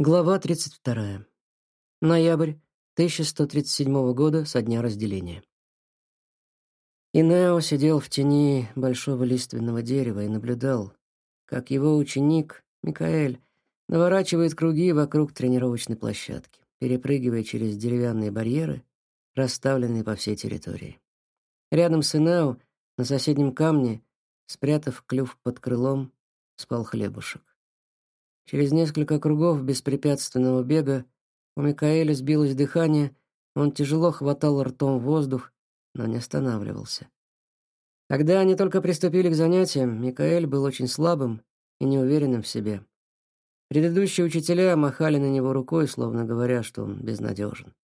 Глава 32. Ноябрь 1137 года со дня разделения. Инео сидел в тени большого лиственного дерева и наблюдал, как его ученик, Микаэль, наворачивает круги вокруг тренировочной площадки, перепрыгивая через деревянные барьеры, расставленные по всей территории. Рядом с Инео, на соседнем камне, спрятав клюв под крылом, спал хлебушек. Через несколько кругов беспрепятственного бега у Микаэля сбилось дыхание, он тяжело хватал ртом воздух, но не останавливался. Когда они только приступили к занятиям, Микаэль был очень слабым и неуверенным в себе. Предыдущие учителя махали на него рукой, словно говоря, что он безнадежен.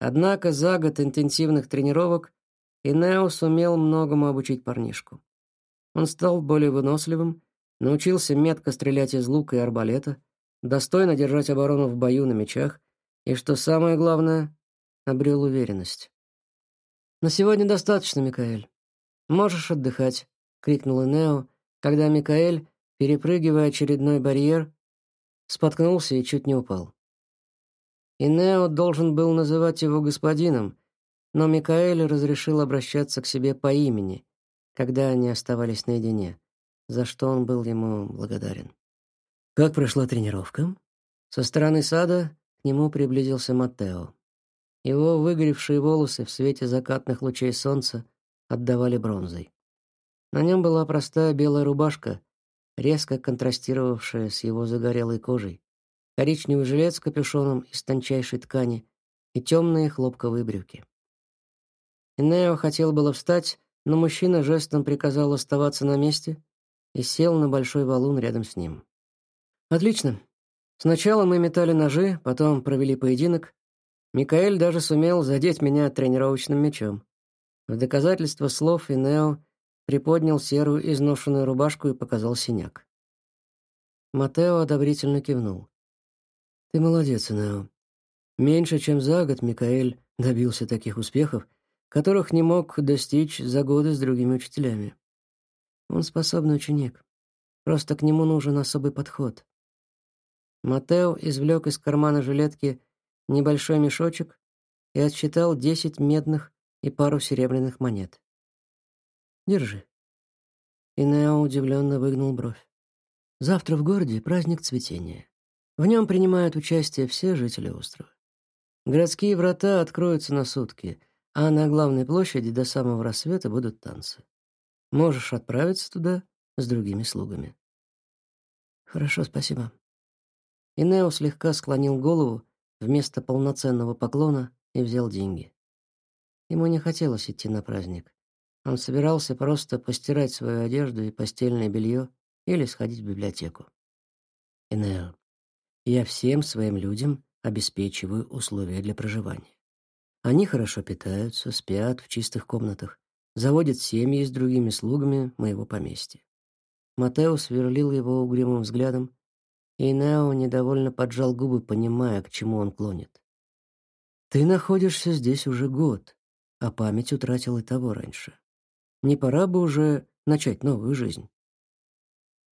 Однако за год интенсивных тренировок Инео сумел многому обучить парнишку. Он стал более выносливым Научился метко стрелять из лука и арбалета, достойно держать оборону в бою на мечах и, что самое главное, обрел уверенность. «На сегодня достаточно, Микаэль. Можешь отдыхать», — крикнул Энео, когда Микаэль, перепрыгивая очередной барьер, споткнулся и чуть не упал. Инео должен был называть его господином, но Микаэль разрешил обращаться к себе по имени, когда они оставались наедине за что он был ему благодарен. Как прошла тренировка? Со стороны сада к нему приблизился Маттео. Его выгоревшие волосы в свете закатных лучей солнца отдавали бронзой. На нем была простая белая рубашка, резко контрастировавшая с его загорелой кожей, коричневый жилет с капюшоном из тончайшей ткани и темные хлопковые брюки. Инео хотел было встать, но мужчина жестом приказал оставаться на месте и сел на большой валун рядом с ним. «Отлично. Сначала мы метали ножи, потом провели поединок. Микаэль даже сумел задеть меня тренировочным мечом. В доказательство слов Инео приподнял серую изношенную рубашку и показал синяк. Матео одобрительно кивнул. «Ты молодец, Инео. Меньше чем за год Микаэль добился таких успехов, которых не мог достичь за годы с другими учителями. Он способный ученик. Просто к нему нужен особый подход. Матео извлек из кармана жилетки небольшой мешочек и отсчитал десять медных и пару серебряных монет. «Держи». И Нео удивленно выгнул бровь. «Завтра в городе праздник цветения. В нем принимают участие все жители острова. Городские врата откроются на сутки, а на главной площади до самого рассвета будут танцы. Можешь отправиться туда с другими слугами. Хорошо, спасибо. Инео слегка склонил голову вместо полноценного поклона и взял деньги. Ему не хотелось идти на праздник. Он собирался просто постирать свою одежду и постельное белье или сходить в библиотеку. Инео, я всем своим людям обеспечиваю условия для проживания. Они хорошо питаются, спят в чистых комнатах, заводит семьи с другими слугами моего поместья. Матео сверлил его угрюмым взглядом, и Нео недовольно поджал губы, понимая, к чему он клонит. «Ты находишься здесь уже год, а память утратил и того раньше. Не пора бы уже начать новую жизнь?»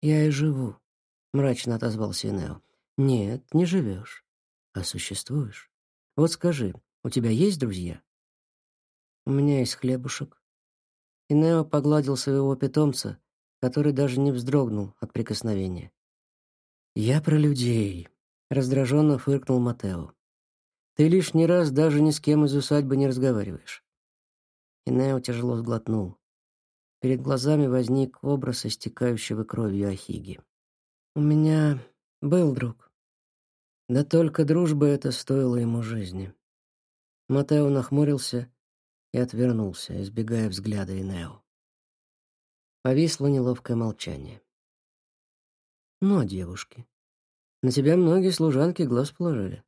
«Я и живу», — мрачно отозвался Нео. «Нет, не живешь, а существуешь. Вот скажи, у тебя есть друзья?» «У меня есть хлебушек, и Нео погладил своего питомца, который даже не вздрогнул от прикосновения. «Я про людей», — раздраженно фыркнул Матео. «Ты лишний раз даже ни с кем из усадьбы не разговариваешь». И Нео тяжело сглотнул. Перед глазами возник образ истекающего кровью Ахиги. «У меня был друг. Да только дружба эта стоила ему жизни». Матео нахмурился и отвернулся, избегая взгляда Инео. Повисло неловкое молчание. «Ну, а девушки? На тебя многие служанки глаз положили.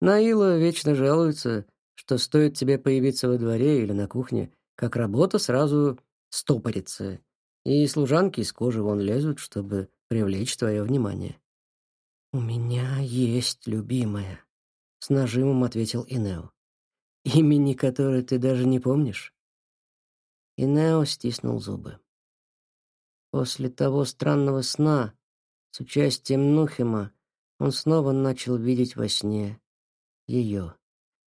Наила вечно жалуется, что стоит тебе появиться во дворе или на кухне, как работа сразу стопорится, и служанки из кожи вон лезут, чтобы привлечь твое внимание». «У меня есть любимая», — с нажимом ответил Инео имени которой ты даже не помнишь?» И стиснул зубы. После того странного сна с участием Нухима Он снова начал видеть во сне ее.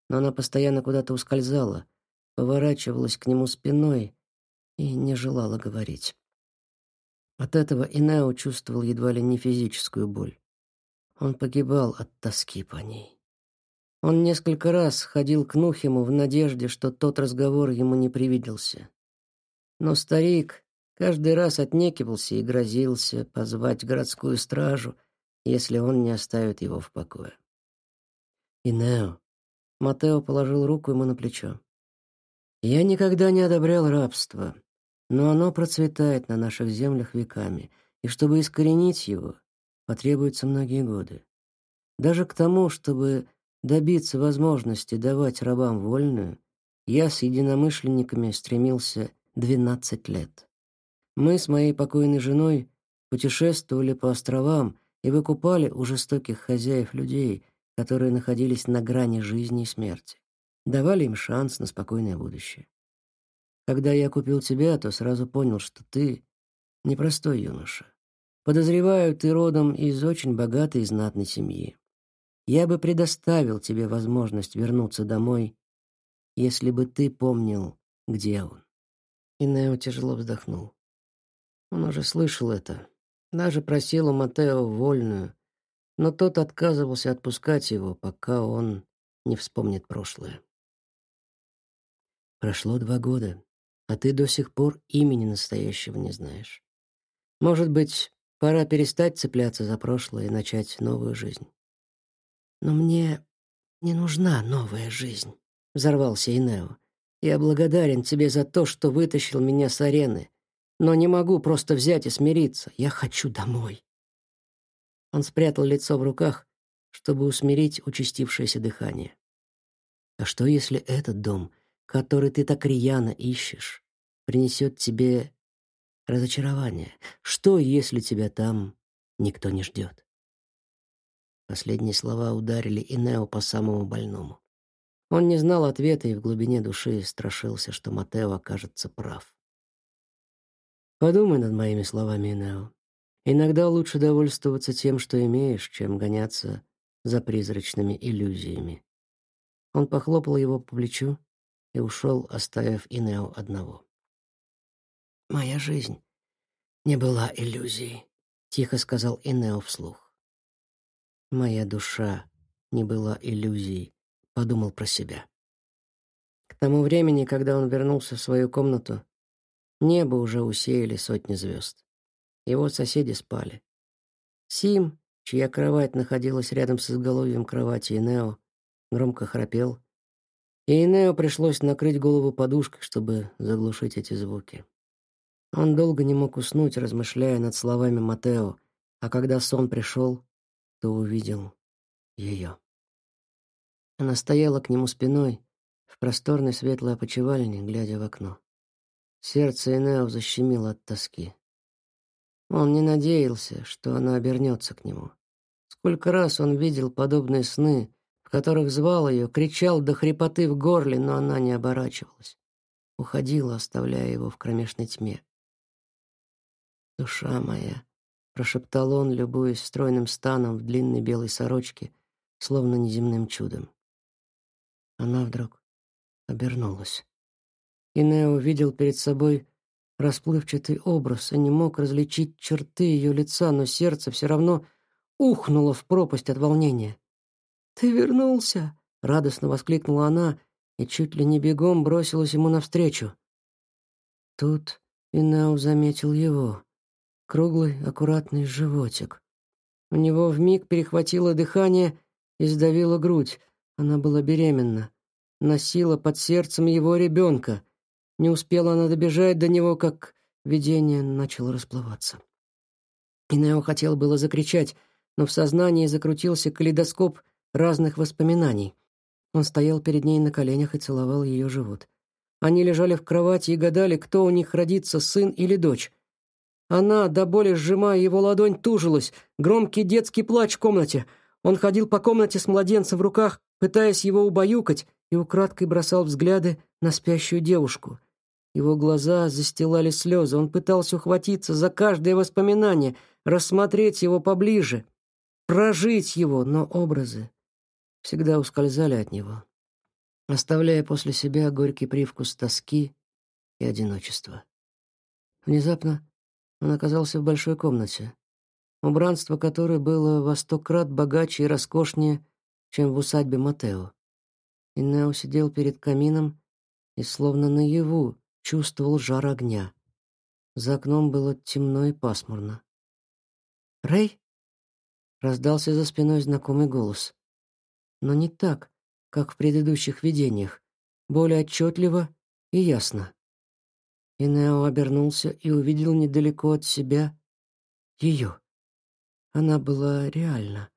Но она постоянно куда-то ускользала, поворачивалась к нему спиной и не желала говорить. От этого Инео чувствовал едва ли не физическую боль. Он погибал от тоски по ней. Он несколько раз ходил к Нухиму в надежде, что тот разговор ему не привиделся. Но старик каждый раз отнекивался и грозился позвать городскую стражу, если он не оставит его в покое. «Инео», — Матео положил руку ему на плечо, — «я никогда не одобрял рабство, но оно процветает на наших землях веками, и чтобы искоренить его, потребуются многие годы. Даже к тому, чтобы добиться возможности давать рабам вольную, я с единомышленниками стремился 12 лет. Мы с моей покойной женой путешествовали по островам и выкупали у жестоких хозяев людей, которые находились на грани жизни и смерти. Давали им шанс на спокойное будущее. Когда я купил тебя, то сразу понял, что ты непростой юноша. Подозреваю, ты родом из очень богатой и знатной семьи. Я бы предоставил тебе возможность вернуться домой, если бы ты помнил, где он. И тяжело вздохнул. Он уже слышал это. Даже просил у Матео вольную, но тот отказывался отпускать его, пока он не вспомнит прошлое. Прошло два года, а ты до сих пор имени настоящего не знаешь. Может быть, пора перестать цепляться за прошлое и начать новую жизнь. «Но мне не нужна новая жизнь», — взорвался Инео. «Я благодарен тебе за то, что вытащил меня с арены, но не могу просто взять и смириться. Я хочу домой». Он спрятал лицо в руках, чтобы усмирить участившееся дыхание. «А что, если этот дом, который ты так рьяно ищешь, принесет тебе разочарование? Что, если тебя там никто не ждет?» Последние слова ударили Инео по самому больному. Он не знал ответа и в глубине души страшился, что Матео окажется прав. Подумай над моими словами, Инео. Иногда лучше довольствоваться тем, что имеешь, чем гоняться за призрачными иллюзиями. Он похлопал его по плечу и ушел, оставив Инео одного. «Моя жизнь не была иллюзией», — тихо сказал Инео вслух. Моя душа не была иллюзией, подумал про себя. К тому времени, когда он вернулся в свою комнату, небо уже усеяли сотни звезд. Его соседи спали. Сим, чья кровать находилась рядом с изголовьем кровати Инео, громко храпел, и Инео пришлось накрыть голову подушкой, чтобы заглушить эти звуки. Он долго не мог уснуть, размышляя над словами Матео, а когда сон пришел, то увидел ее. Она стояла к нему спиной в просторной светлой опочивальне, глядя в окно. Сердце Энео защемило от тоски. Он не надеялся, что она обернется к нему. Сколько раз он видел подобные сны, в которых звал ее, кричал до хрипоты в горле, но она не оборачивалась. Уходила, оставляя его в кромешной тьме. «Душа моя», прошептал он, любуясь стройным станом в длинной белой сорочке, словно неземным чудом. Она вдруг обернулась. И Нео увидел перед собой расплывчатый образ и не мог различить черты ее лица, но сердце все равно ухнуло в пропасть от волнения. «Ты вернулся!» — радостно воскликнула она и чуть ли не бегом бросилась ему навстречу. Тут Инео заметил его круглый, аккуратный животик. У него вмиг перехватило дыхание и сдавило грудь. Она была беременна. Носила под сердцем его ребенка. Не успела она добежать до него, как видение начало расплываться. Инео хотел было закричать, но в сознании закрутился калейдоскоп разных воспоминаний. Он стоял перед ней на коленях и целовал ее живот. Они лежали в кровати и гадали, кто у них родится, сын или дочь. Она, до боли сжимая его ладонь, тужилась. Громкий детский плач в комнате. Он ходил по комнате с младенцем в руках, пытаясь его убаюкать, и украдкой бросал взгляды на спящую девушку. Его глаза застилали слезы. Он пытался ухватиться за каждое воспоминание, рассмотреть его поближе. прожить его, но образы всегда ускользали от него, оставляя после себя горький привкус тоски и одиночества. Внезапно он оказался в большой комнате, убранство которой было во сто крат богаче и роскошнее, чем в усадьбе Матео. И Нео сидел перед камином и словно наяву чувствовал жар огня. За окном было темно и пасмурно. «Рэй?» — раздался за спиной знакомый голос. Но не так, как в предыдущих видениях, более отчетливо и ясно. И Нео обернулся и увидел недалеко от себя ее. Она была реальна.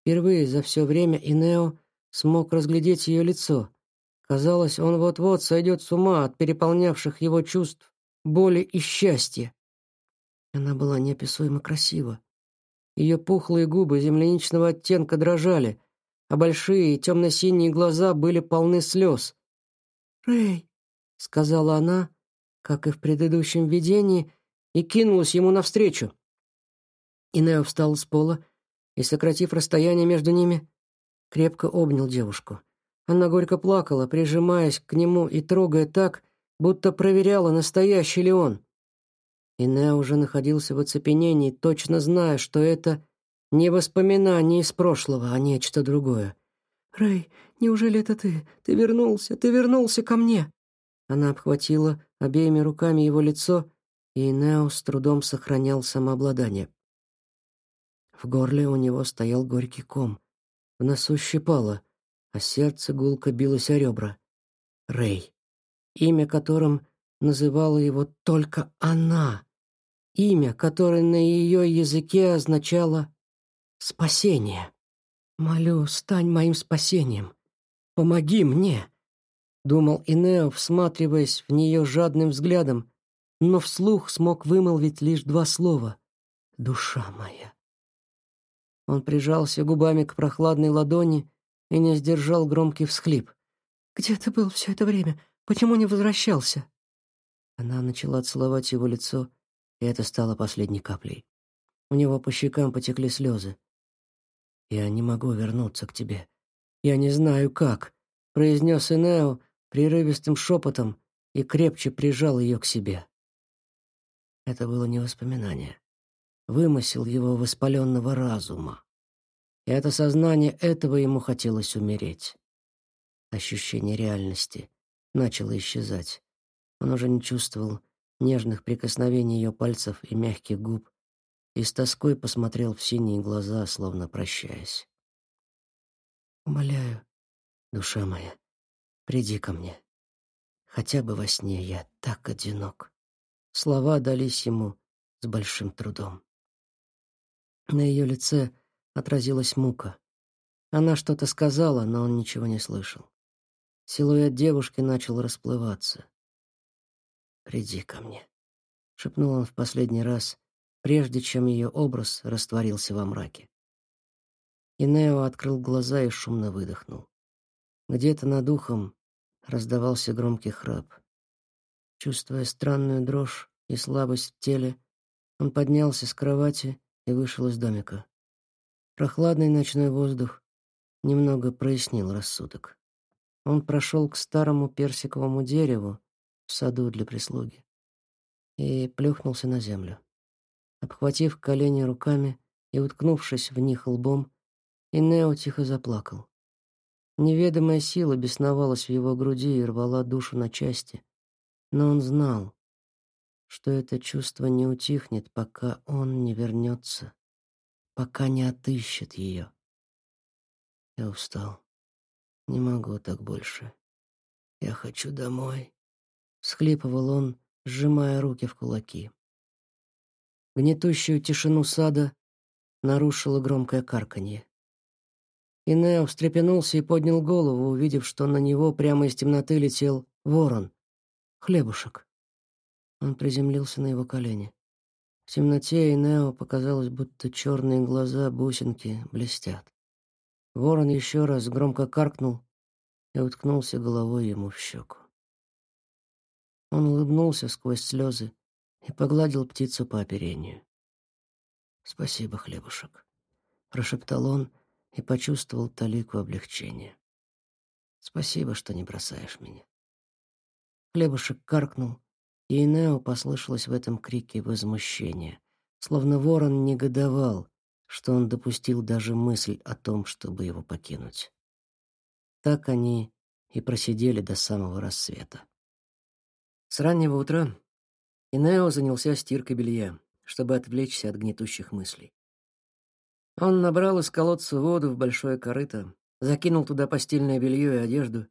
Впервые за все время Инео смог разглядеть ее лицо. Казалось, он вот-вот сойдет с ума от переполнявших его чувств, боли и счастья. Она была неописуемо красива. Ее пухлые губы земляничного оттенка дрожали, а большие темно-синие глаза были полны слез. «Рэй», — сказала она, как и в предыдущем видении, и кинулась ему навстречу. Инео встал с пола и, сократив расстояние между ними, крепко обнял девушку. Она горько плакала, прижимаясь к нему и трогая так, будто проверяла, настоящий ли он. Инео уже находился в оцепенении, точно зная, что это не воспоминание из прошлого, а нечто другое. «Рэй, неужели это ты? Ты вернулся, ты вернулся ко мне!» Она обхватила обеими руками его лицо, и Нео с трудом сохранял самообладание. В горле у него стоял горький ком. В носу щипало, а сердце гулко билось о ребра. Рэй, имя которым называла его только она. Имя, которое на ее языке означало «спасение». «Молю, стань моим спасением. Помоги мне», — думал Инео, всматриваясь в нее жадным взглядом, но вслух смог вымолвить лишь два слова «душа моя». Он прижался губами к прохладной ладони и не сдержал громкий всхлип. «Где ты был все это время? Почему не возвращался?» Она начала целовать его лицо, и это стало последней каплей. У него по щекам потекли слезы. «Я не могу вернуться к тебе. Я не знаю, как», — произнес Инео прерывистым шепотом и крепче прижал ее к себе. Это было не воспоминание вымысел его воспаленного разума. И от осознания этого ему хотелось умереть. Ощущение реальности начало исчезать. Он уже не чувствовал нежных прикосновений ее пальцев и мягких губ, и с тоской посмотрел в синие глаза, словно прощаясь. «Умоляю, душа моя, приди ко мне. Хотя бы во сне я так одинок». Слова дались ему с большим трудом. На ее лице отразилась мука. Она что-то сказала, но он ничего не слышал. Силуэт девушки начал расплываться. «Приди ко мне», — шепнул он в последний раз, прежде чем ее образ растворился во мраке. И Нео открыл глаза и шумно выдохнул. Где-то над ухом раздавался громкий храп. Чувствуя странную дрожь и слабость в теле, он поднялся с кровати и вышел из домика. Прохладный ночной воздух немного прояснил рассудок. Он прошел к старому персиковому дереву в саду для прислуги и плюхнулся на землю. Обхватив колени руками и уткнувшись в них лбом, Инео тихо заплакал. Неведомая сила бесновалась в его груди и рвала душу на части, но он знал, что это чувство не утихнет, пока он не вернется, пока не отыщет ее. Я устал. Не могу так больше. Я хочу домой. Схлипывал он, сжимая руки в кулаки. Гнетущую тишину сада нарушило громкое карканье. Инео встрепенулся и поднял голову, увидев, что на него прямо из темноты летел ворон. Хлебушек. Он приземлился на его колени. В темноте Инео показалось, будто черные глаза бусинки блестят. Ворон еще раз громко каркнул и уткнулся головой ему в щеку. Он улыбнулся сквозь слезы и погладил птицу по оперению. «Спасибо, хлебушек. прошептал он и почувствовал талику облегчения. «Спасибо, что не бросаешь меня». Хлебушек каркнул, и Инео послышалось в этом крике возмущение, словно ворон негодовал, что он допустил даже мысль о том, чтобы его покинуть. Так они и просидели до самого рассвета. С раннего утра Инео занялся стиркой белья, чтобы отвлечься от гнетущих мыслей. Он набрал из колодца воду в большое корыто, закинул туда постельное белье и одежду,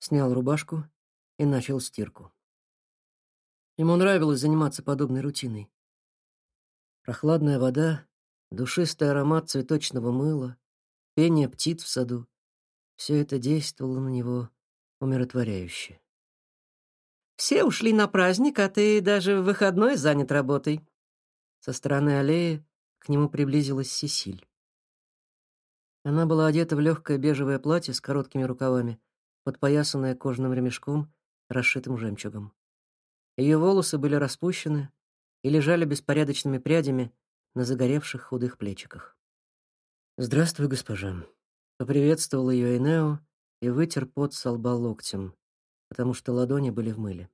снял рубашку и начал стирку. Ему нравилось заниматься подобной рутиной. Прохладная вода, душистый аромат цветочного мыла, пение птиц в саду — все это действовало на него умиротворяюще. «Все ушли на праздник, а ты даже в выходной занят работой». Со стороны аллеи к нему приблизилась Сесиль. Она была одета в легкое бежевое платье с короткими рукавами, подпоясанное кожаным ремешком, расшитым жемчугом. Ее волосы были распущены и лежали беспорядочными прядями на загоревших худых плечиках. «Здравствуй, госпожа», — поприветствовал ее Энео и вытер пот со лба локтем, потому что ладони были в мыле.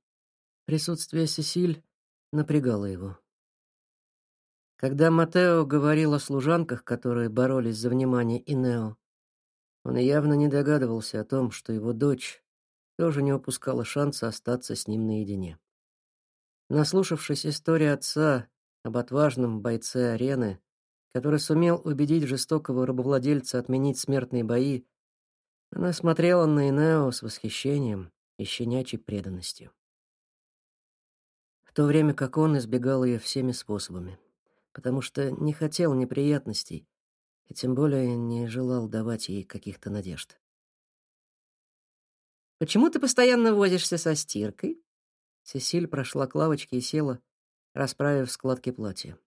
Присутствие Сесиль напрягало его. Когда Матео говорил о служанках, которые боролись за внимание Инео, он явно не догадывался о том, что его дочь тоже не упускала шанса остаться с ним наедине. Наслушавшись истории отца об отважном бойце арены, который сумел убедить жестокого рабовладельца отменить смертные бои, она смотрела на Инео с восхищением и щенячьей преданностью. В то время как он избегал ее всеми способами, потому что не хотел неприятностей и тем более не желал давать ей каких-то надежд. «Почему ты постоянно возишься со стиркой?» Сесиль прошла к лавочке и села, расправив складки платья.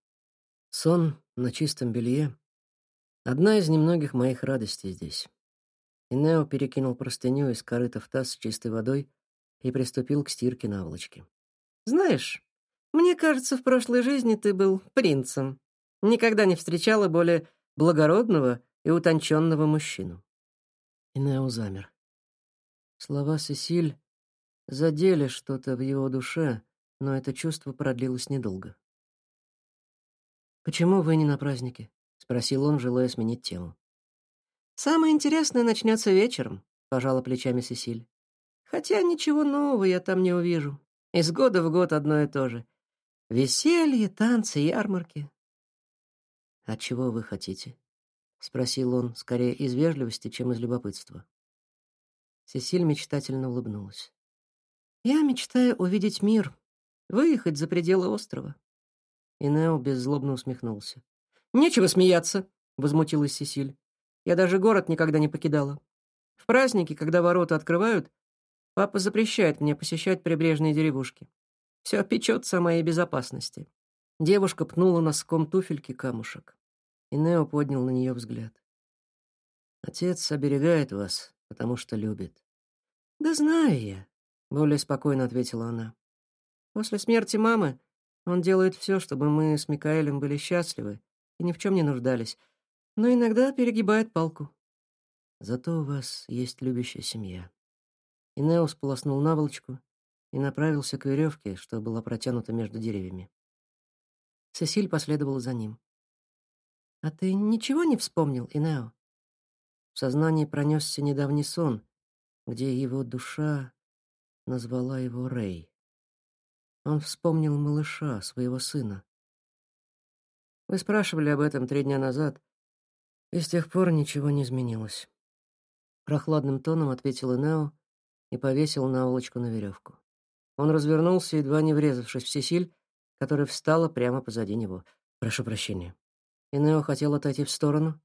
Сон на чистом белье — одна из немногих моих радостей здесь. И перекинул простыню из корыта в таз с чистой водой и приступил к стирке наволочки. «Знаешь, мне кажется, в прошлой жизни ты был принцем. Никогда не встречала более благородного и утонченного мужчину». И замер. Слова Сесиль задели что-то в его душе, но это чувство продлилось недолго. «Почему вы не на празднике?» — спросил он, желая сменить тему. «Самое интересное начнется вечером», — пожала плечами Сесиль. «Хотя ничего нового я там не увижу. Из года в год одно и то же. Веселье, танцы, ярмарки». «А чего вы хотите?» — спросил он, скорее из вежливости, чем из любопытства. Сесиль мечтательно улыбнулась. Я мечтаю увидеть мир, выехать за пределы острова. И Нео беззлобно усмехнулся. «Нечего смеяться», — возмутилась Сесиль. «Я даже город никогда не покидала. В праздники, когда ворота открывают, папа запрещает мне посещать прибрежные деревушки. Все печется о моей безопасности». Девушка пнула носком туфельки камушек. И Нео поднял на нее взгляд. «Отец оберегает вас, потому что любит». «Да знаю я более спокойно ответила она. После смерти мамы он делает все, чтобы мы с Микаэлем были счастливы и ни в чем не нуждались, но иногда перегибает палку. Зато у вас есть любящая семья. И Нео сполоснул наволочку и направился к веревке, что была протянута между деревьями. Сесиль последовала за ним. «А ты ничего не вспомнил, Инео?» В сознании пронесся недавний сон, где его душа назвала его Рэй. Он вспомнил малыша, своего сына. Вы спрашивали об этом три дня назад, и с тех пор ничего не изменилось. Прохладным тоном ответил Энео и повесил наволочку на веревку. Он развернулся, едва не врезавшись в Сесиль, которая встала прямо позади него. «Прошу прощения». Инео хотел отойти в сторону,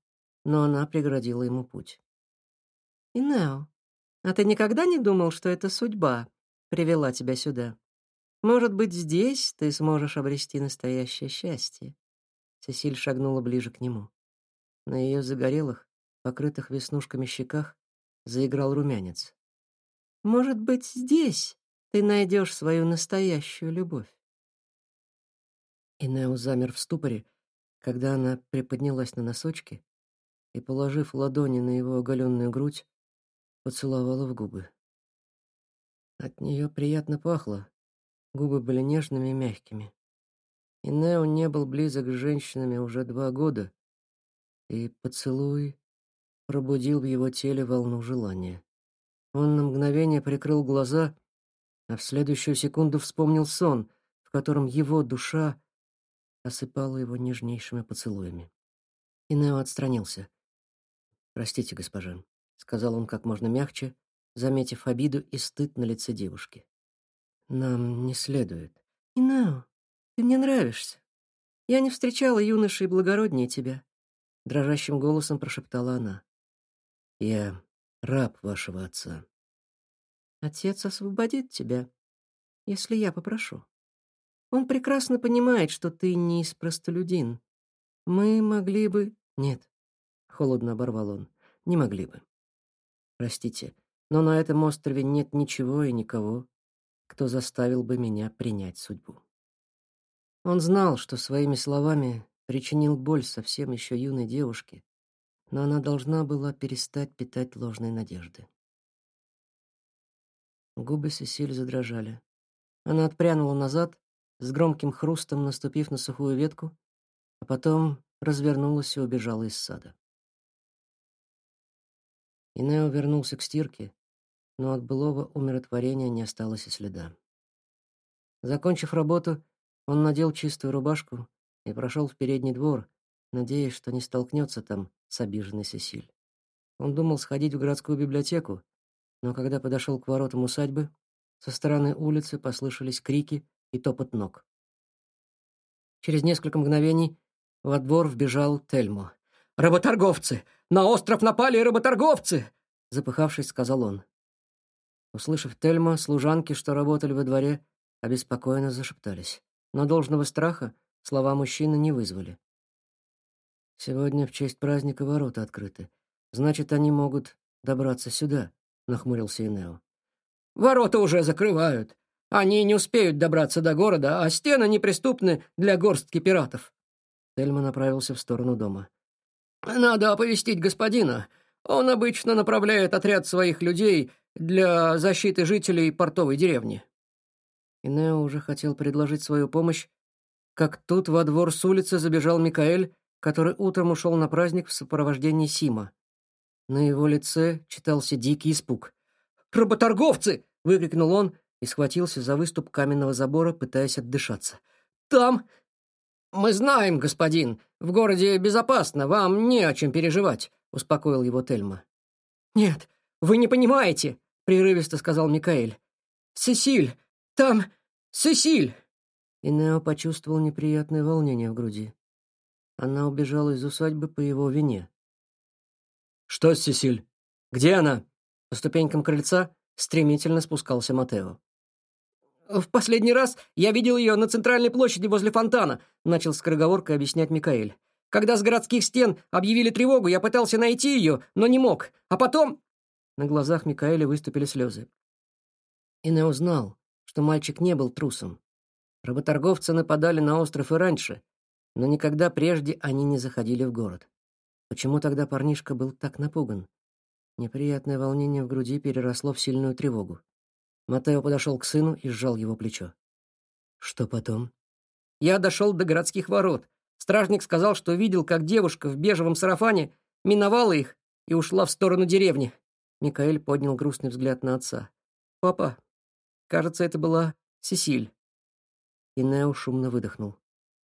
но она преградила ему путь. «Инео, а ты никогда не думал, что это судьба привела тебя сюда? Может быть, здесь ты сможешь обрести настоящее счастье?» Сесиль шагнула ближе к нему. На ее загорелых, покрытых веснушками щеках, заиграл румянец. «Может быть, здесь ты найдешь свою настоящую любовь?» И Нео замер в ступоре, когда она приподнялась на носочки и, положив ладони на его оголенную грудь, поцеловала в губы. От нее приятно пахло, губы были нежными и мягкими. И Нео не был близок с женщинами уже два года, и поцелуй пробудил в его теле волну желания. Он на мгновение прикрыл глаза, а в следующую секунду вспомнил сон, в котором его душа осыпала его нежнейшими поцелуями. И отстранился. «Простите, госпожа», — сказал он как можно мягче, заметив обиду и стыд на лице девушки. «Нам не следует». «Нео, ты мне нравишься. Я не встречала юношей благороднее тебя», — дрожащим голосом прошептала она. «Я раб вашего отца». «Отец освободит тебя, если я попрошу. Он прекрасно понимает, что ты не из простолюдин. Мы могли бы...» «Нет», — холодно оборвал он, — «не могли бы. Простите, но на этом острове нет ничего и никого, кто заставил бы меня принять судьбу». Он знал, что своими словами причинил боль совсем еще юной девушке, но она должна была перестать питать ложные надежды. Губы Сесиль задрожали. Она отпрянула назад, с громким хрустом наступив на сухую ветку, а потом развернулась и убежала из сада. Инео вернулся к стирке, но от былого умиротворения не осталось и следа. Закончив работу, он надел чистую рубашку и прошел в передний двор, надеясь, что не столкнется там с обиженной Сесиль. Он думал сходить в городскую библиотеку, но когда подошел к воротам усадьбы, со стороны улицы послышались крики и топот ног. Через несколько мгновений во двор вбежал Тельмо. «Работорговцы! На остров напали работорговцы!» Запыхавшись, сказал он. Услышав Тельмо, служанки, что работали во дворе, обеспокоенно зашептались. Но должного страха слова мужчины не вызвали. «Сегодня в честь праздника ворота открыты. Значит, они могут добраться сюда», — нахмурился Инео. «Ворота уже закрывают. Они не успеют добраться до города, а стены неприступны для горстки пиратов». Тельма направился в сторону дома. «Надо оповестить господина. Он обычно направляет отряд своих людей для защиты жителей портовой деревни». Инео уже хотел предложить свою помощь, как тут во двор с улицы забежал Микаэль, который утром ушел на праздник в сопровождении Сима. На его лице читался дикий испуг. «Работорговцы!» — выкрикнул он и схватился за выступ каменного забора, пытаясь отдышаться. «Там...» «Мы знаем, господин. В городе безопасно, вам не о чем переживать», — успокоил его Тельма. «Нет, вы не понимаете», — прерывисто сказал Микаэль. «Сесиль! Там Сесиль!» И Нео почувствовал неприятное волнение в груди. Она убежала из усадьбы по его вине. «Что с Сесиль? Где она?» По ступенькам крыльца стремительно спускался Матео. «В последний раз я видел ее на центральной площади возле фонтана», начал скороговоркой объяснять Микаэль. «Когда с городских стен объявили тревогу, я пытался найти ее, но не мог. А потом...» На глазах Микаэля выступили слезы. Инео узнал, что мальчик не был трусом. Работорговцы нападали на остров и раньше, но никогда прежде они не заходили в город. Почему тогда парнишка был так напуган? Неприятное волнение в груди переросло в сильную тревогу. Матео подошел к сыну и сжал его плечо. Что потом? Я дошел до городских ворот. Стражник сказал, что видел, как девушка в бежевом сарафане миновала их и ушла в сторону деревни. Микаэль поднял грустный взгляд на отца. «Папа, кажется, это была Сесиль». И Нео шумно выдохнул.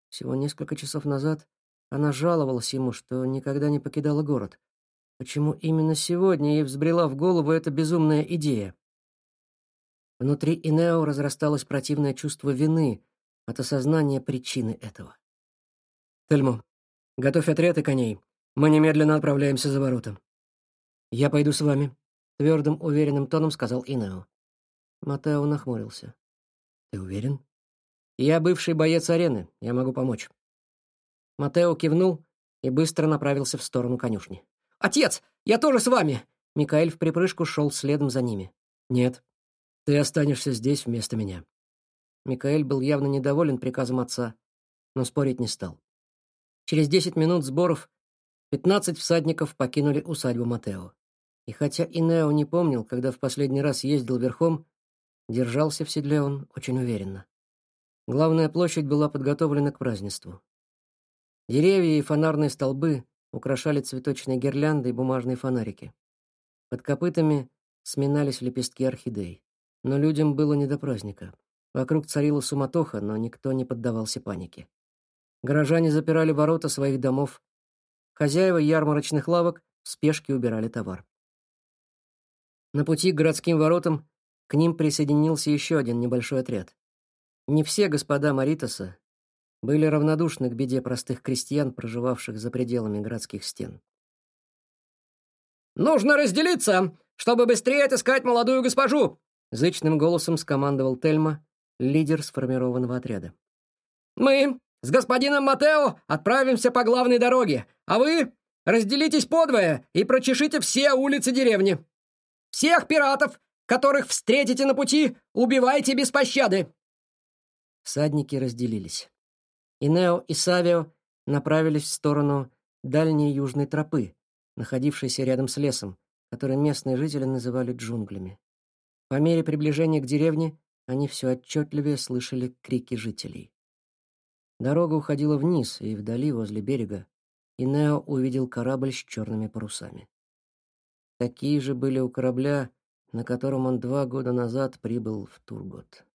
Всего несколько часов назад она жаловалась ему, что никогда не покидала город. Почему именно сегодня ей взбрела в голову эта безумная идея? Внутри Инео разрасталось противное чувство вины от осознания причины этого. «Тельмо, готовь отряд и коней. Мы немедленно отправляемся за ворота». «Я пойду с вами», — твердым, уверенным тоном сказал Инео. Матео нахмурился. «Ты уверен?» «Я бывший боец арены, я могу помочь». Матео кивнул и быстро направился в сторону конюшни. «Отец, я тоже с вами!» Микаэль в припрыжку шел следом за ними. «Нет, ты останешься здесь вместо меня». Микаэль был явно недоволен приказом отца, но спорить не стал. Через десять минут сборов Пятнадцать всадников покинули усадьбу Матео. И хотя Инео не помнил, когда в последний раз ездил верхом, держался в седле он очень уверенно. Главная площадь была подготовлена к празднеству. Деревья и фонарные столбы украшали цветочные гирлянды и бумажные фонарики. Под копытами сминались лепестки орхидей. Но людям было не до праздника. Вокруг царила суматоха, но никто не поддавался панике. Горожане запирали ворота своих домов. Хозяева ярмарочных лавок в спешке убирали товар. На пути к городским воротам к ним присоединился еще один небольшой отряд. Не все господа Маритоса были равнодушны к беде простых крестьян, проживавших за пределами городских стен. «Нужно разделиться, чтобы быстрее отыскать молодую госпожу!» Зычным голосом скомандовал Тельма, лидер сформированного отряда. «Мы с господином Матео отправимся по главной дороге, а вы разделитесь подвое и прочешите все улицы деревни. Всех пиратов, которых встретите на пути, убивайте без пощады!» Всадники разделились. Инео и Савио направились в сторону дальней южной тропы, находившейся рядом с лесом, который местные жители называли джунглями. По мере приближения к деревне они все отчетливее слышали крики жителей. Дорога уходила вниз, и вдали, возле берега, Инео увидел корабль с черными парусами. Такие же были у корабля, на котором он два года назад прибыл в Тургот.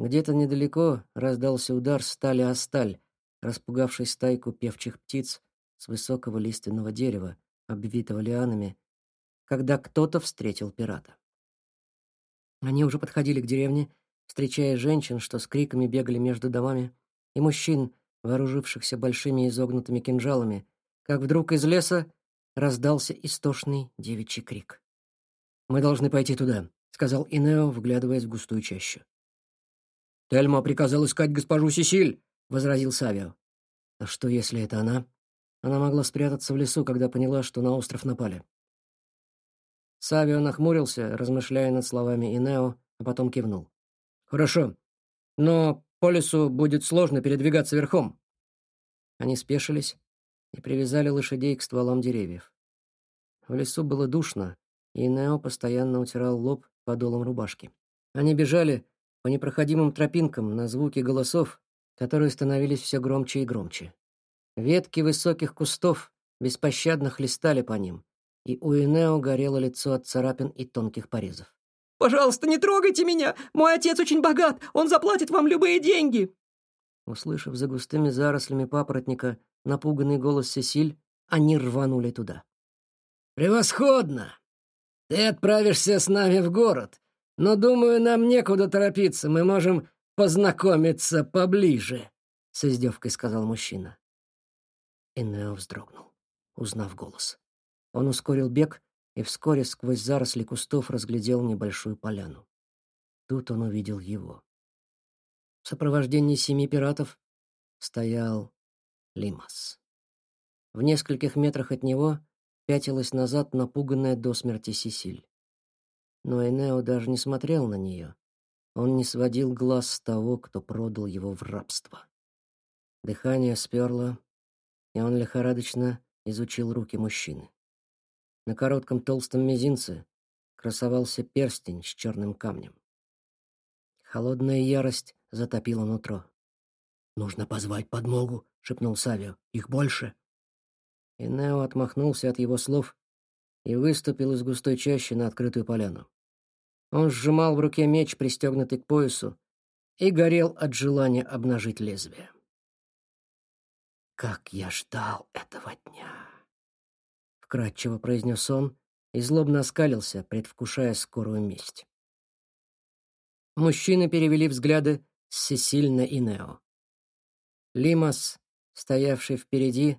Где-то недалеко раздался удар стали о сталь, распугавший стайку певчих птиц с высокого лиственного дерева, обвитого лианами, когда кто-то встретил пирата. Они уже подходили к деревне, встречая женщин, что с криками бегали между домами, и мужчин, вооружившихся большими изогнутыми кинжалами, как вдруг из леса раздался истошный девичий крик. «Мы должны пойти туда», — сказал Инео, вглядываясь в густую чащу. «Тельма приказал искать госпожу Сесиль», — возразил Савио. «А что, если это она?» Она могла спрятаться в лесу, когда поняла, что на остров напали. Савио нахмурился, размышляя над словами Инео, а потом кивнул. «Хорошо, но по лесу будет сложно передвигаться верхом». Они спешились и привязали лошадей к стволам деревьев. В лесу было душно, и Инео постоянно утирал лоб подолом рубашки. Они бежали, по непроходимым тропинкам на звуки голосов, которые становились все громче и громче. Ветки высоких кустов беспощадно хлестали по ним, и у Инео горело лицо от царапин и тонких порезов. «Пожалуйста, не трогайте меня! Мой отец очень богат! Он заплатит вам любые деньги!» Услышав за густыми зарослями папоротника напуганный голос Сесиль, они рванули туда. «Превосходно! Ты отправишься с нами в город, но, думаю, нам некуда торопиться, мы можем познакомиться поближе», — с издевкой сказал мужчина. Энео вздрогнул, узнав голос. Он ускорил бег и вскоре сквозь заросли кустов разглядел небольшую поляну. Тут он увидел его. В сопровождении семи пиратов стоял Лимас. В нескольких метрах от него пятилась назад напуганная до смерти Сесиль. Но Энео даже не смотрел на нее. Он не сводил глаз с того, кто продал его в рабство. Дыхание сперло, и он лихорадочно изучил руки мужчины. На коротком толстом мизинце красовался перстень с черным камнем. Холодная ярость затопила нутро. «Нужно позвать подмогу», — шепнул Савио. «Их больше». И отмахнулся от его слов и выступил из густой чащи на открытую поляну. Он сжимал в руке меч, пристегнутый к поясу, и горел от желания обнажить лезвие. «Как я ждал этого дня!» — вкратчиво произнес он и злобно оскалился, предвкушая скорую месть. Мужчины перевели взгляды с Сесиль на Инео. Лимас, стоявший впереди,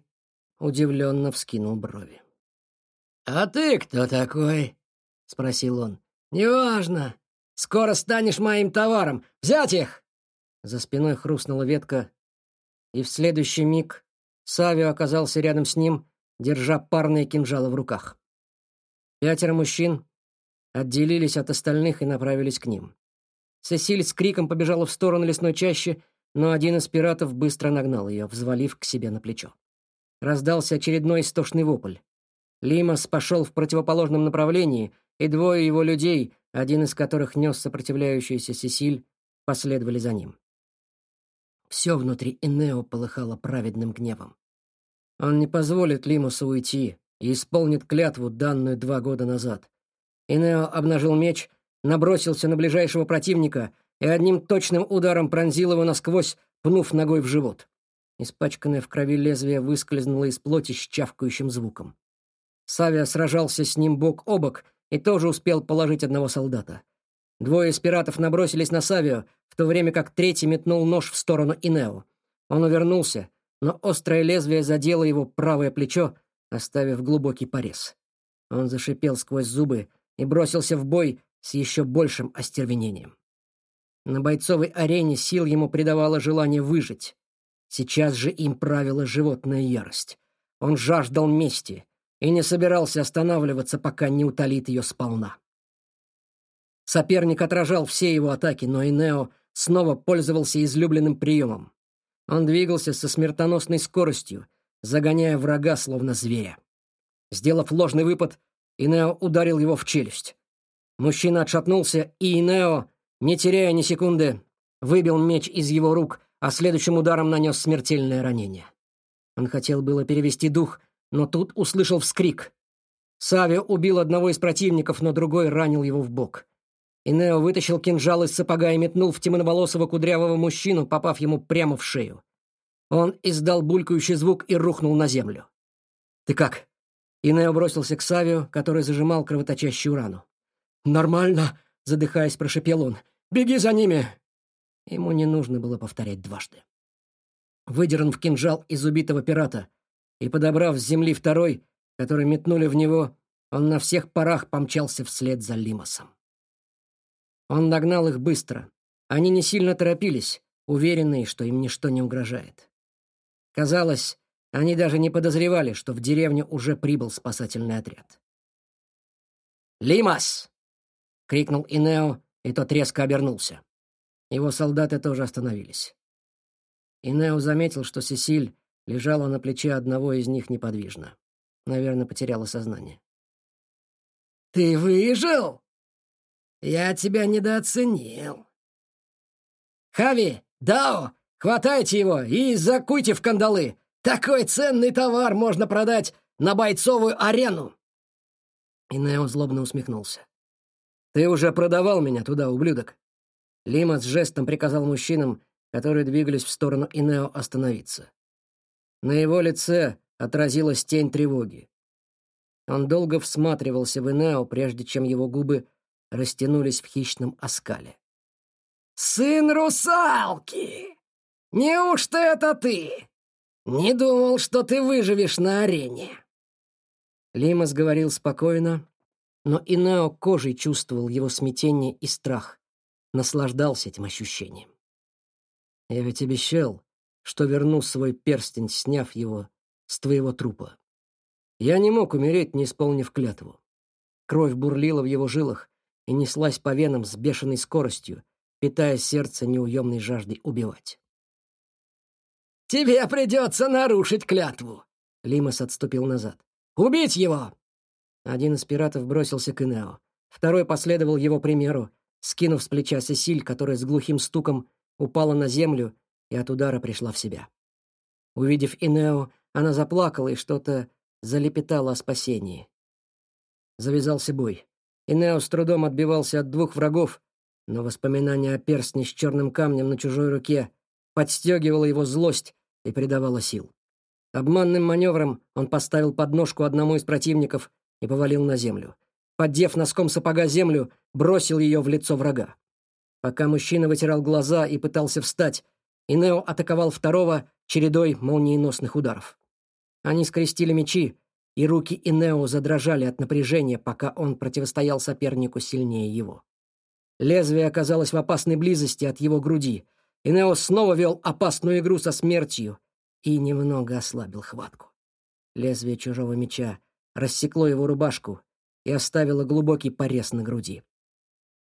удивленно вскинул брови. «А ты кто такой?» — спросил он. «Неважно. Скоро станешь моим товаром. Взять их!» За спиной хрустнула ветка, и в следующий миг Савио оказался рядом с ним, держа парные кинжалы в руках. Пятеро мужчин отделились от остальных и направились к ним. Сесиль с криком побежала в сторону лесной чащи, но один из пиратов быстро нагнал ее, взвалив к себе на плечо. раздался очередной истошный вопль. Лимас пошел в противоположном направлении, и двое его людей, один из которых нес сопротивляющуюся Сесиль, последовали за ним. Все внутри Инео полыхало праведным гневом. Он не позволит Лимусу уйти и исполнит клятву, данную два года назад. Инео обнажил меч, набросился на ближайшего противника и одним точным ударом пронзил его насквозь, пнув ногой в живот. Испачканное в крови лезвие выскользнуло из плоти с чавкающим звуком. Савия сражался с ним бок о бок и тоже успел положить одного солдата. Двое из пиратов набросились на Савио, в то время как третий метнул нож в сторону Инео. Он увернулся, но острое лезвие задело его правое плечо, оставив глубокий порез. Он зашипел сквозь зубы и бросился в бой с еще большим остервенением. На бойцовой арене сил ему придавало желание выжить. Сейчас же им правила животная ярость. Он жаждал мести и не собирался останавливаться, пока не утолит ее сполна. Соперник отражал все его атаки, но Инео снова пользовался излюбленным приемом. Он двигался со смертоносной скоростью, загоняя врага словно зверя. Сделав ложный выпад, Инео ударил его в челюсть. Мужчина отшатнулся, и Инео, не теряя ни секунды, выбил меч из его рук, а следующим ударом нанес смертельное ранение. Он хотел было перевести дух, но тут услышал вскрик. Савио убил одного из противников, но другой ранил его в бок. Инео вытащил кинжал из сапога и метнул в темноволосого кудрявого мужчину, попав ему прямо в шею. Он издал булькающий звук и рухнул на землю. «Ты как?» Инео бросился к Савио, который зажимал кровоточащую рану. «Нормально», — задыхаясь, прошепел он. «Беги за ними!» Ему не нужно было повторять дважды. Выдернув кинжал из убитого пирата и подобрав с земли второй, который метнули в него, он на всех парах помчался вслед за Лимосом. Он нагнал их быстро. Они не сильно торопились, уверенные, что им ничто не угрожает. Казалось, они даже не подозревали, что в деревню уже прибыл спасательный отряд. «Лимас!» — крикнул Инео, и тот резко обернулся. Его солдаты тоже остановились. Инео заметил, что Сесиль лежала на плече одного из них неподвижно. Наверное, потеряла сознание. «Ты выжил?» Я тебя недооценил. Хави, Дао, хватайте его и закуйте в кандалы. Такой ценный товар можно продать на бойцовую арену. И злобно усмехнулся. Ты уже продавал меня туда, ублюдок. Лима с жестом приказал мужчинам, которые двигались в сторону Инео, остановиться. На его лице отразилась тень тревоги. Он долго всматривался в Инео, прежде чем его губы растянулись в хищном оскале. «Сын русалки! Неужто это ты? Не думал, что ты выживешь на арене!» Лимас говорил спокойно, но Инео кожей чувствовал его смятение и страх, наслаждался этим ощущением. «Я ведь обещал, что верну свой перстень, сняв его с твоего трупа. Я не мог умереть, не исполнив клятву. Кровь бурлила в его жилах, и неслась по венам с бешеной скоростью, питая сердце неуемной жаждой убивать. «Тебе придется нарушить клятву!» Лимас отступил назад. «Убить его!» Один из пиратов бросился к Инео. Второй последовал его примеру, скинув с плеча Сесиль, которая с глухим стуком упала на землю и от удара пришла в себя. Увидев Инео, она заплакала и что-то залепетала о спасении. Завязался бой. И Нео с трудом отбивался от двух врагов, но воспоминание о перстне с черным камнем на чужой руке подстегивало его злость и придавало сил. Обманным маневром он поставил подножку одному из противников и повалил на землю. Поддев носком сапога землю, бросил ее в лицо врага. Пока мужчина вытирал глаза и пытался встать, Инео атаковал второго чередой молниеносных ударов. Они скрестили мечи, и руки Инео задрожали от напряжения, пока он противостоял сопернику сильнее его. Лезвие оказалось в опасной близости от его груди. Инео снова вел опасную игру со смертью и немного ослабил хватку. Лезвие чужого меча рассекло его рубашку и оставило глубокий порез на груди.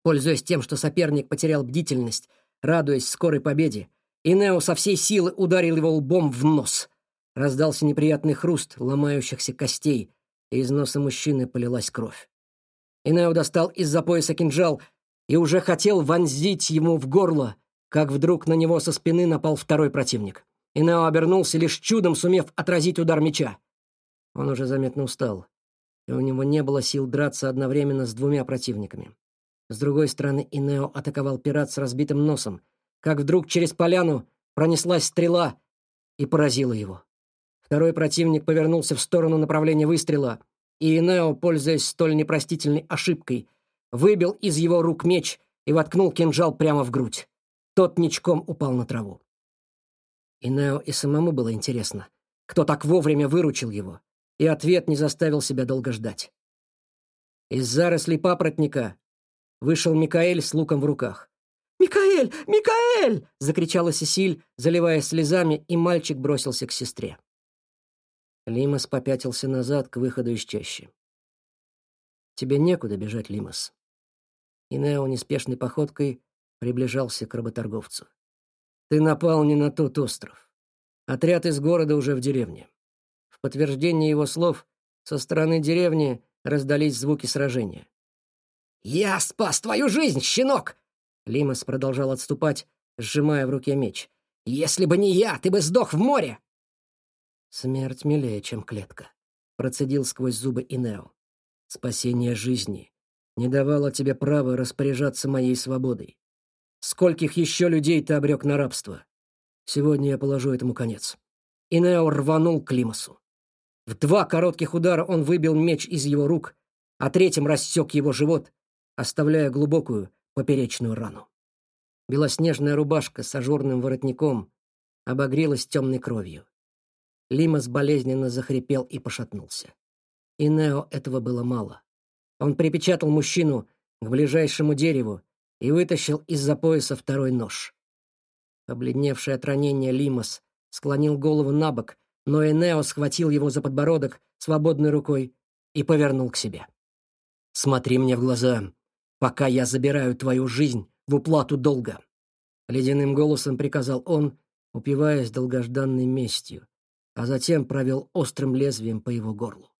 Пользуясь тем, что соперник потерял бдительность, радуясь скорой победе, Инео со всей силы ударил его лбом в нос. раздался неприятный хруст ломающихся костей, и из носа мужчины полилась кровь. Инео достал из-за пояса кинжал и уже хотел вонзить ему в горло, как вдруг на него со спины напал второй противник. Инео обернулся, лишь чудом сумев отразить удар меча. Он уже заметно устал, и у него не было сил драться одновременно с двумя противниками. С другой стороны, Инео атаковал пират с разбитым носом, как вдруг через поляну пронеслась стрела и поразила его. Второй противник повернулся в сторону направления выстрела, и Инео, пользуясь столь непростительной ошибкой, выбил из его рук меч и воткнул кинжал прямо в грудь. Тот ничком упал на траву. Инео и самому было интересно, кто так вовремя выручил его, и ответ не заставил себя долго ждать. Из зарослей папоротника вышел Микаэль с луком в руках. «Микаэль! Микаэль!» — закричала Сесиль, заливаясь слезами, и мальчик бросился к сестре. Лимас попятился назад к выходу из чащи. «Тебе некуда бежать, Лимас». И Нео неспешной походкой приближался к работорговцу. «Ты напал не на тот остров. Отряд из города уже в деревне». В подтверждение его слов со стороны деревни раздались звуки сражения. «Я спас твою жизнь, щенок!» Лимас продолжал отступать, сжимая в руке меч. «Если бы не я, ты бы сдох в море!» «Смерть милее, чем клетка», — процедил сквозь зубы Инео. «Спасение жизни не давало тебе права распоряжаться моей свободой. Скольких еще людей ты обрек на рабство? Сегодня я положу этому конец». Инео рванул к Лимасу. В два коротких удара он выбил меч из его рук, а третьим рассек его живот, оставляя глубокую поперечную рану. Белоснежная рубашка с ажурным воротником обогрелась темной кровью. Лимас болезненно захрипел и пошатнулся. И Нео этого было мало. Он припечатал мужчину к ближайшему дереву и вытащил из-за пояса второй нож. Побледневший от ранения Лимас склонил голову на бок, но Энео схватил его за подбородок свободной рукой и повернул к себе. «Смотри мне в глаза, пока я забираю твою жизнь в уплату долга», — ледяным голосом приказал он, упиваясь долгожданной местью, а затем провел острым лезвием по его горлу.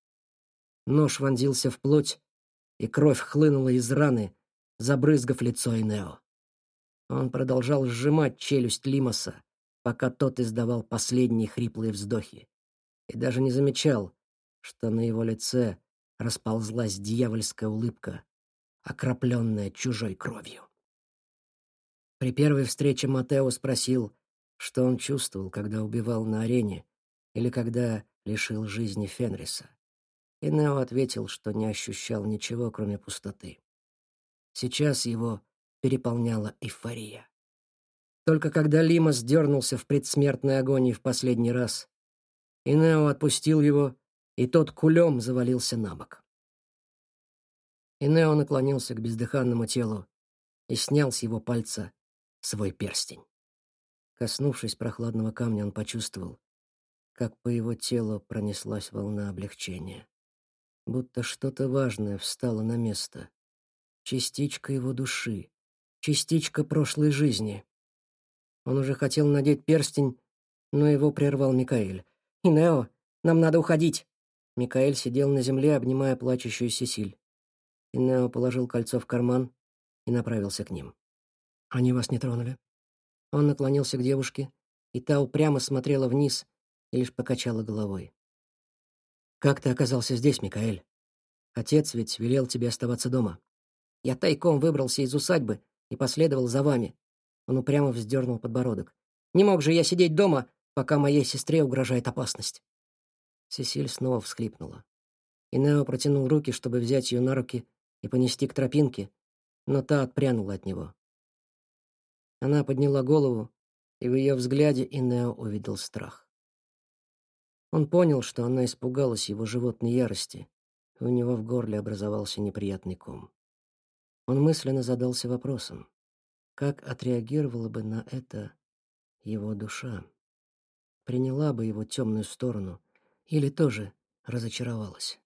Нож вонзился в плоть, и кровь хлынула из раны, забрызгав лицо Инео. Он продолжал сжимать челюсть Лимаса, пока тот издавал последние хриплые вздохи, и даже не замечал, что на его лице расползлась дьявольская улыбка, окропленная чужой кровью. При первой встрече Матео спросил, что он чувствовал, когда убивал на арене, или когда лишил жизни Фенриса. И Нео ответил, что не ощущал ничего, кроме пустоты. Сейчас его переполняла эйфория. Только когда Лимас дернулся в предсмертной агонии в последний раз, Инео отпустил его, и тот кулем завалился на бок. Инео наклонился к бездыханному телу и снял с его пальца свой перстень. Коснувшись прохладного камня, он почувствовал, как по его телу пронеслась волна облегчения. Будто что-то важное встало на место. Частичка его души, частичка прошлой жизни. Он уже хотел надеть перстень, но его прервал Микаэль. «Инео, нам надо уходить!» Микаэль сидел на земле, обнимая плачущую Сесиль. Инео положил кольцо в карман и направился к ним. «Они вас не тронули?» Он наклонился к девушке, и та упрямо смотрела вниз, и лишь покачала головой. «Как ты оказался здесь, Микаэль? Отец ведь велел тебе оставаться дома. Я тайком выбрался из усадьбы и последовал за вами». Он упрямо вздернул подбородок. «Не мог же я сидеть дома, пока моей сестре угрожает опасность». Сесиль снова всхлипнула. Инео протянул руки, чтобы взять ее на руки и понести к тропинке, но та отпрянула от него. Она подняла голову, и в ее взгляде Инео увидел страх. Он понял, что она испугалась его животной ярости, и у него в горле образовался неприятный ком. Он мысленно задался вопросом, как отреагировала бы на это его душа? Приняла бы его темную сторону или тоже разочаровалась?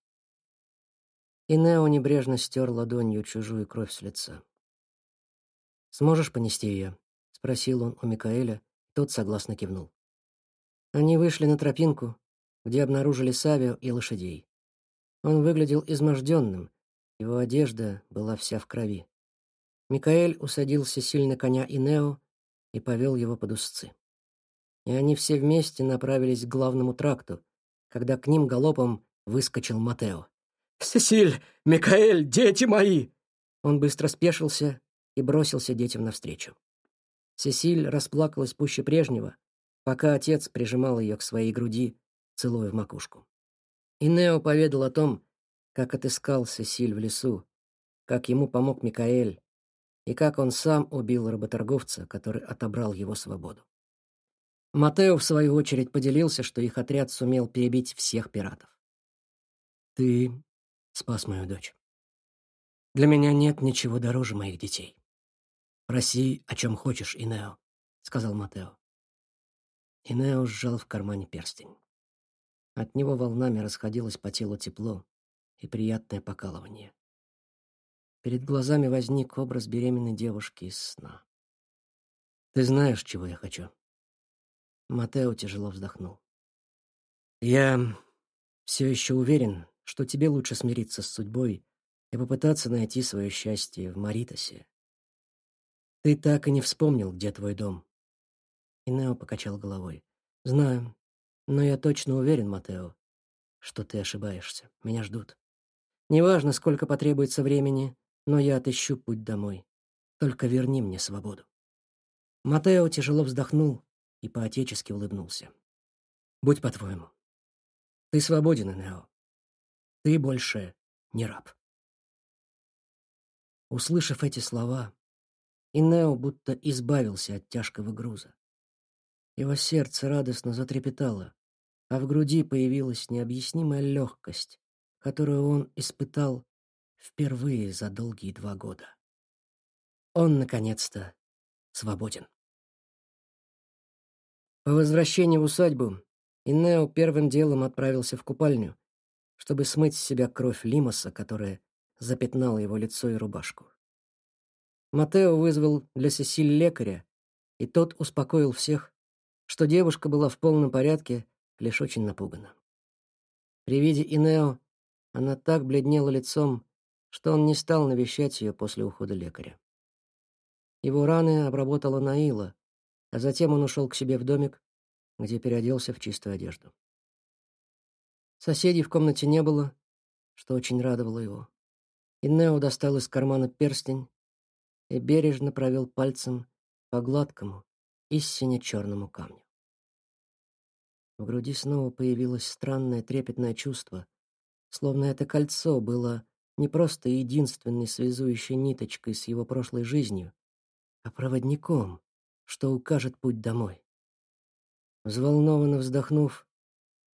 И Нео небрежно стер ладонью чужую кровь с лица. «Сможешь понести ее?» — спросил он у Микаэля, тот согласно кивнул. Они вышли на тропинку, где обнаружили Савио и лошадей. Он выглядел изможденным, его одежда была вся в крови. Микаэль усадил сильно коня Инео и повел его под узцы. И они все вместе направились к главному тракту, когда к ним галопом выскочил Матео. «Сесиль! Микаэль! Дети мои!» Он быстро спешился и бросился детям навстречу. Сесиль расплакалась пуще прежнего, пока отец прижимал ее к своей груди, целуя в макушку. И Нео поведал о том, как отыскал Сесиль в лесу, как ему помог Микаэль и как он сам убил работорговца, который отобрал его свободу. Матео, в свою очередь, поделился, что их отряд сумел перебить всех пиратов. «Ты спас мою дочь. Для меня нет ничего дороже моих детей. Проси, о чем хочешь, Инео», — сказал Матео. Инео сжал в кармане перстень. От него волнами расходилось по телу тепло и приятное покалывание. Перед глазами возник образ беременной девушки из сна. «Ты знаешь, чего я хочу?» Матео тяжело вздохнул. «Я все еще уверен, что тебе лучше смириться с судьбой и попытаться найти свое счастье в Маритосе. Ты так и не вспомнил, где твой дом. И Нео покачал головой. Знаю, но я точно уверен, Матео, что ты ошибаешься. Меня ждут. Неважно, сколько потребуется времени, но я отыщу путь домой. Только верни мне свободу. Матео тяжело вздохнул и поотечески улыбнулся. Будь по-твоему. Ты свободен, Нео. Ты больше не раб. Услышав эти слова, Инео будто избавился от тяжкого груза. Его сердце радостно затрепетало, а в груди появилась необъяснимая легкость, которую он испытал впервые за долгие два года. Он, наконец-то, свободен. По возвращении в усадьбу Инео первым делом отправился в купальню, чтобы смыть с себя кровь Лимоса, которая запятнала его лицо и рубашку. Матео вызвал для Сесиль лекаря, и тот успокоил всех, что девушка была в полном порядке, лишь очень напугана. При виде Инео она так бледнела лицом, что он не стал навещать ее после ухода лекаря. Его раны обработала Наила, а затем он ушел к себе в домик, где переоделся в чистую одежду. Соседей в комнате не было, что очень радовало его. И Нео достал из кармана перстень и бережно провел пальцем по гладкому, истине черному камню. В груди снова появилось странное трепетное чувство, словно это кольцо было не просто единственной связующей ниточкой с его прошлой жизнью, а проводником, что укажет путь домой. Взволнованно вздохнув,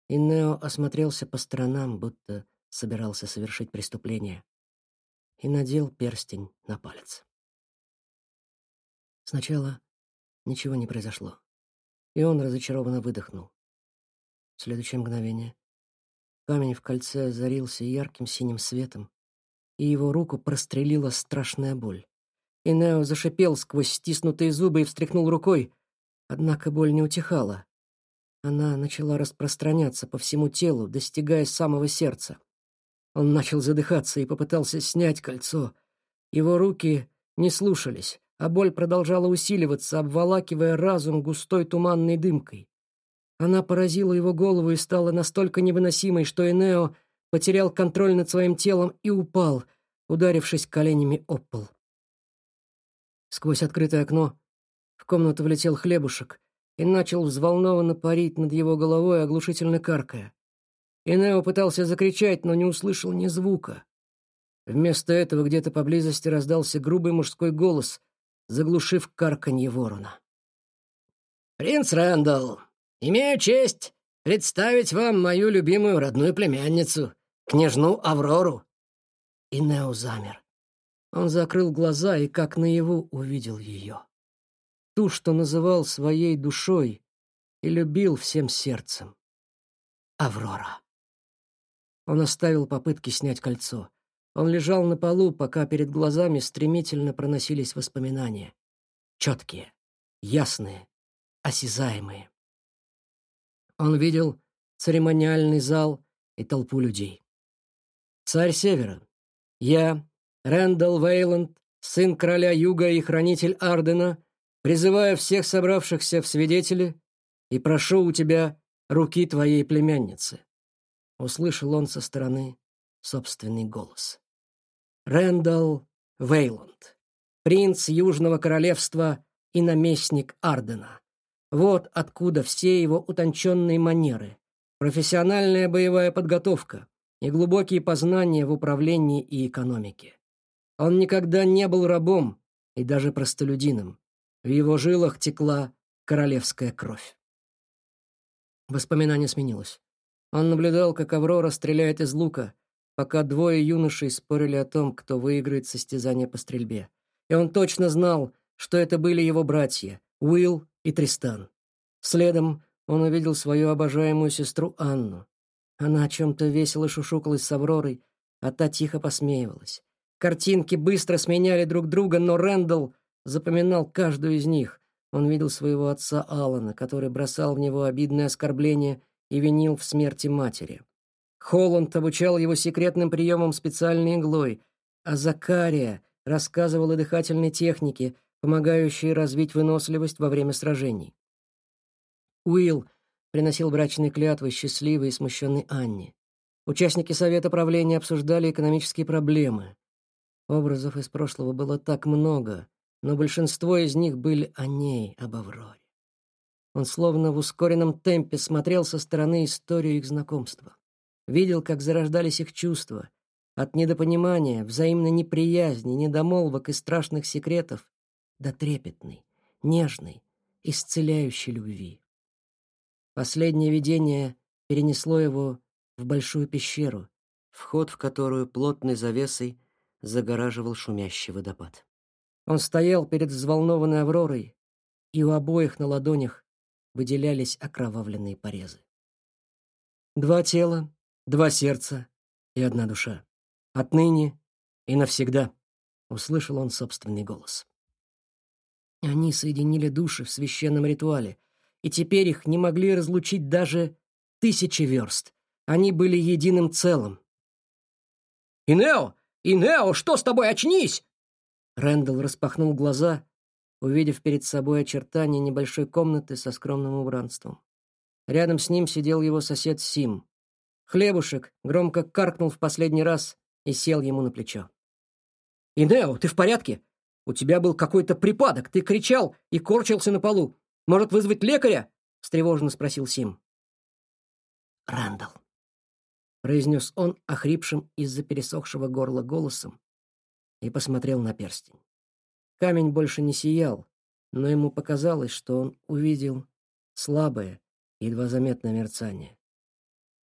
Инео осмотрелся по сторонам, будто собирался совершить преступление, и надел перстень на палец. Сначала ничего не произошло, и он разочарованно выдохнул. В следующее мгновение камень в кольце озарился ярким синим светом, и его руку прострелила страшная боль. Инео зашипел сквозь стиснутые зубы и встряхнул рукой, однако боль не утихала. Она начала распространяться по всему телу, достигая самого сердца. Он начал задыхаться и попытался снять кольцо. Его руки не слушались а боль продолжала усиливаться, обволакивая разум густой туманной дымкой. Она поразила его голову и стала настолько невыносимой, что Энео потерял контроль над своим телом и упал, ударившись коленями об пол. Сквозь открытое окно в комнату влетел хлебушек и начал взволнованно парить над его головой, оглушительно каркая. Энео пытался закричать, но не услышал ни звука. Вместо этого где-то поблизости раздался грубый мужской голос — заглушив карканье ворона. «Принц Рэндалл, имею честь представить вам мою любимую родную племянницу, княжну Аврору». И Нео замер. Он закрыл глаза и, как наяву, увидел ее. Ту, что называл своей душой и любил всем сердцем. Аврора. Он оставил попытки снять кольцо. Он лежал на полу, пока перед глазами стремительно проносились воспоминания. Четкие, ясные, осязаемые. Он видел церемониальный зал и толпу людей. «Царь Севера, я, Рэндалл Вейланд, сын короля Юга и хранитель Ардена, призываю всех собравшихся в свидетели и прошу у тебя руки твоей племянницы». Услышал он со стороны собственный голос. Рэндалл Вейланд, принц Южного Королевства и наместник Ардена. Вот откуда все его утонченные манеры, профессиональная боевая подготовка и глубокие познания в управлении и экономике. Он никогда не был рабом и даже простолюдином. В его жилах текла королевская кровь. Воспоминание сменилось. Он наблюдал, как Аврора стреляет из лука, пока двое юношей спорили о том, кто выиграет состязание по стрельбе. И он точно знал, что это были его братья, Уилл и Тристан. Следом он увидел свою обожаемую сестру Анну. Она о чем-то весело шушукалась с Авророй, а та тихо посмеивалась. Картинки быстро сменяли друг друга, но Рэндалл запоминал каждую из них. Он видел своего отца Алана, который бросал в него обидные оскорбления и винил в смерти матери. Холланд обучал его секретным приемам специальной иглой, а Закария рассказывал о дыхательной технике, помогающей развить выносливость во время сражений. Уилл приносил брачные клятвы счастливой и смущенной Анне. Участники совета правления обсуждали экономические проблемы. Образов из прошлого было так много, но большинство из них были о ней, об Авроре. Он словно в ускоренном темпе смотрел со стороны историю их знакомства. Видел, как зарождались их чувства. От недопонимания, взаимной неприязни, недомолвок и страшных секретов до трепетной, нежной, исцеляющей любви. Последнее видение перенесло его в большую пещеру, вход в которую плотной завесой загораживал шумящий водопад. Он стоял перед взволнованной Авророй, и у обоих на ладонях выделялись окровавленные порезы. Два тела, два сердца и одна душа. Отныне и навсегда, — услышал он собственный голос. Они соединили души в священном ритуале, и теперь их не могли разлучить даже тысячи верст. Они были единым целым. «Инео! Инео, что с тобой? Очнись!» Рэндалл распахнул глаза, увидев перед собой очертания небольшой комнаты со скромным убранством. Рядом с ним сидел его сосед Сим. Хлебушек громко каркнул в последний раз и сел ему на плечо. «Инео, ты в порядке? У тебя был какой-то припадок, ты кричал и корчился на полу. Может, вызвать лекаря?» — встревоженно спросил Сим. «Рэндалл», — произнес он охрипшим из-за пересохшего горла голосом и посмотрел на перстень. Камень больше не сиял, но ему показалось, что он увидел слабое, едва заметное мерцание.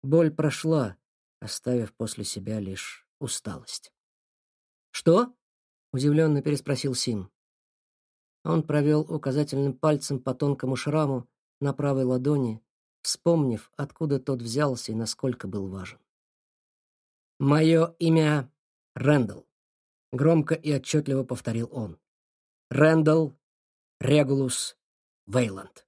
Боль прошла, оставив после себя лишь усталость. «Что?» — удивленно переспросил Сим. Он провел указательным пальцем по тонкому шраму на правой ладони, вспомнив, откуда тот взялся и насколько был важен. «Мое имя Рэндалл», — громко и отчетливо повторил он. «Рэндалл Регулус Вейланд».